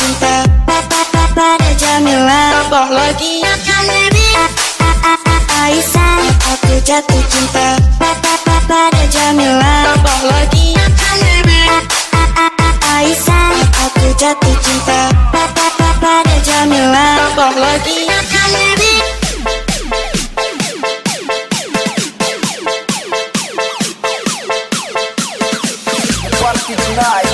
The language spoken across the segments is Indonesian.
cinta. Pada Jamila. Tambah lagi. Aisyah Aku jatuh cinta. Pada Jamila. Tambah lagi. Aisyah Aku jatuh cinta. Pada Jamila. Tambah lagi. Party tonight.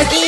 aquí.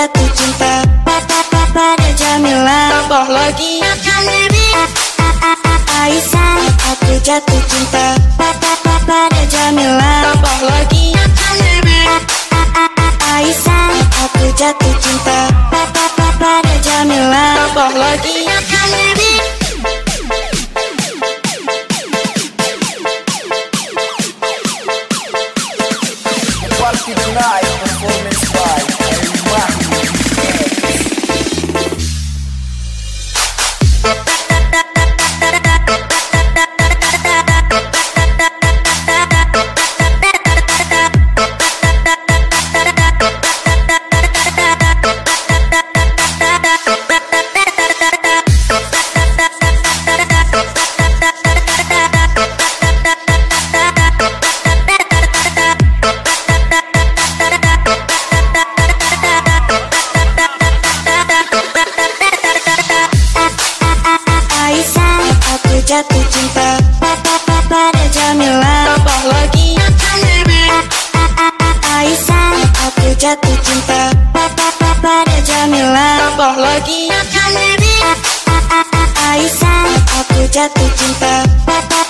Jatuh cinta. Pada Jamila. Tambah lagi. Aisyah Aku jatuh cinta. Pada Jamila. Tambah lagi. Aisyah Aku jatuh cinta jatuh cinta. Pada Jamila. Tambah lagi Aisyah Aku jatuh cinta. Pada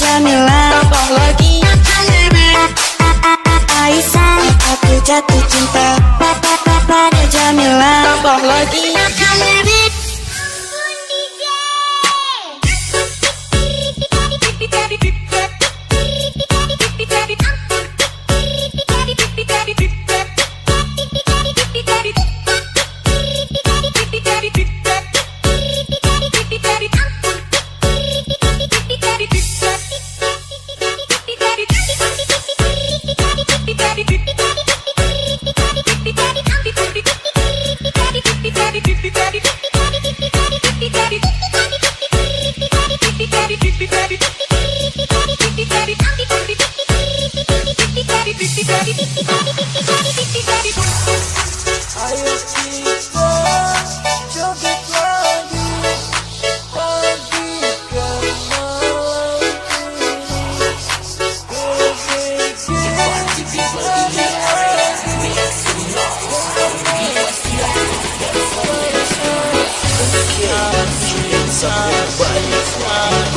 Jamila. Tambah lagi Aisyah Aku jatuh cinta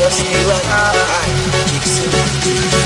腰はない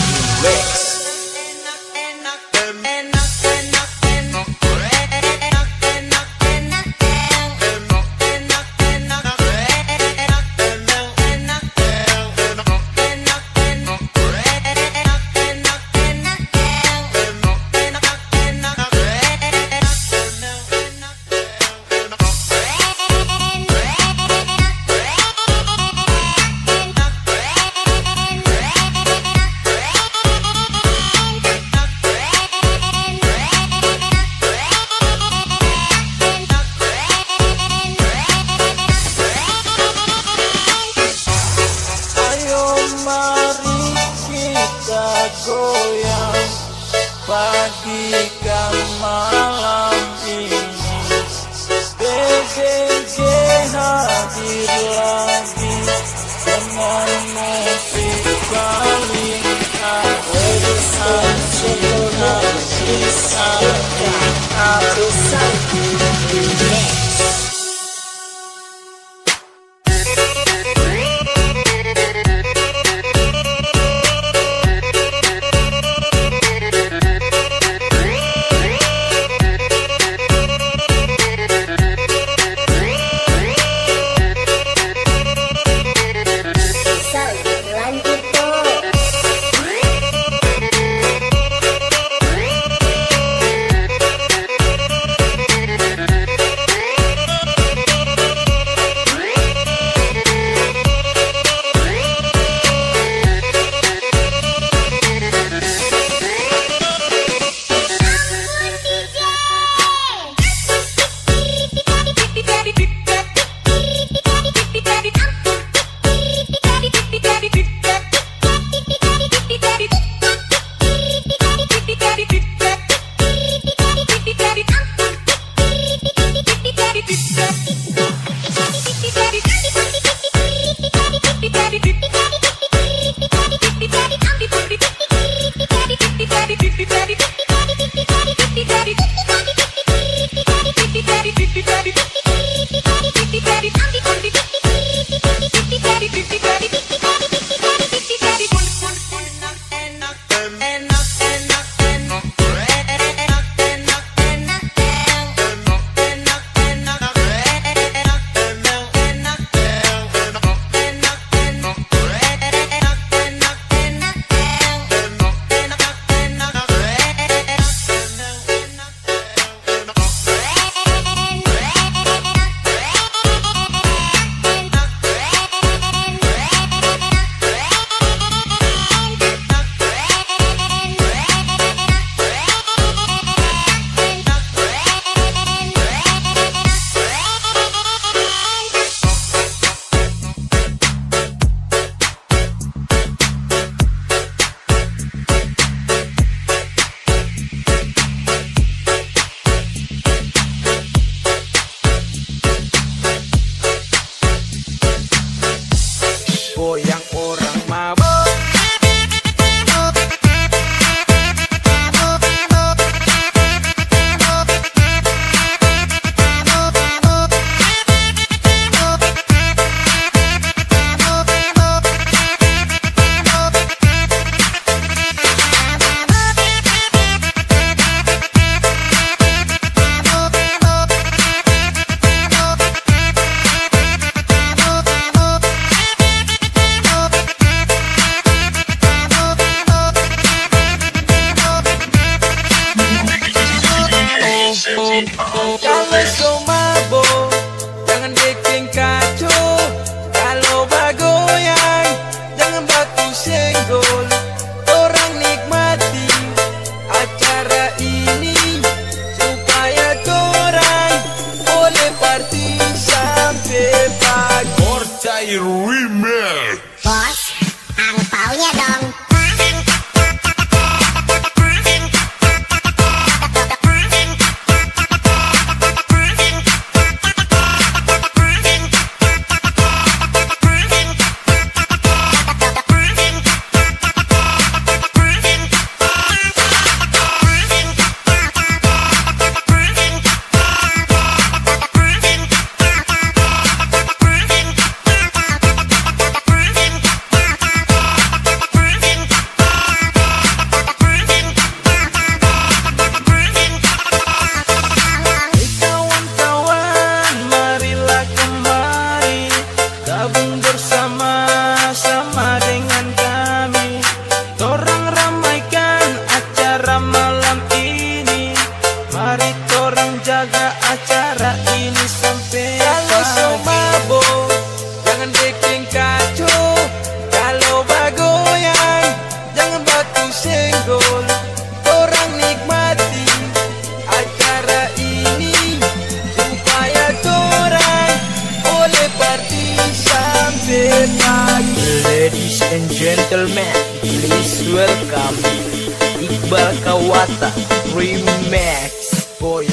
Mata Remix. Boy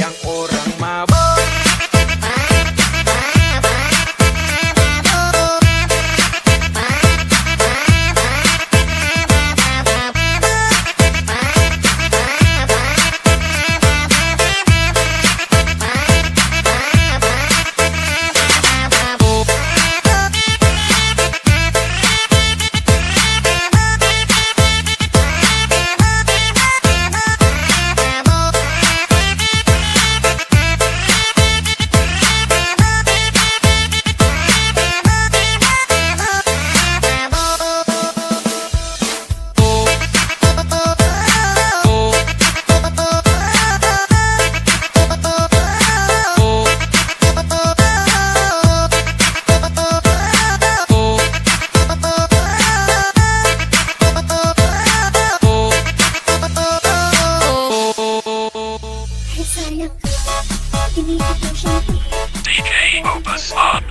Us up.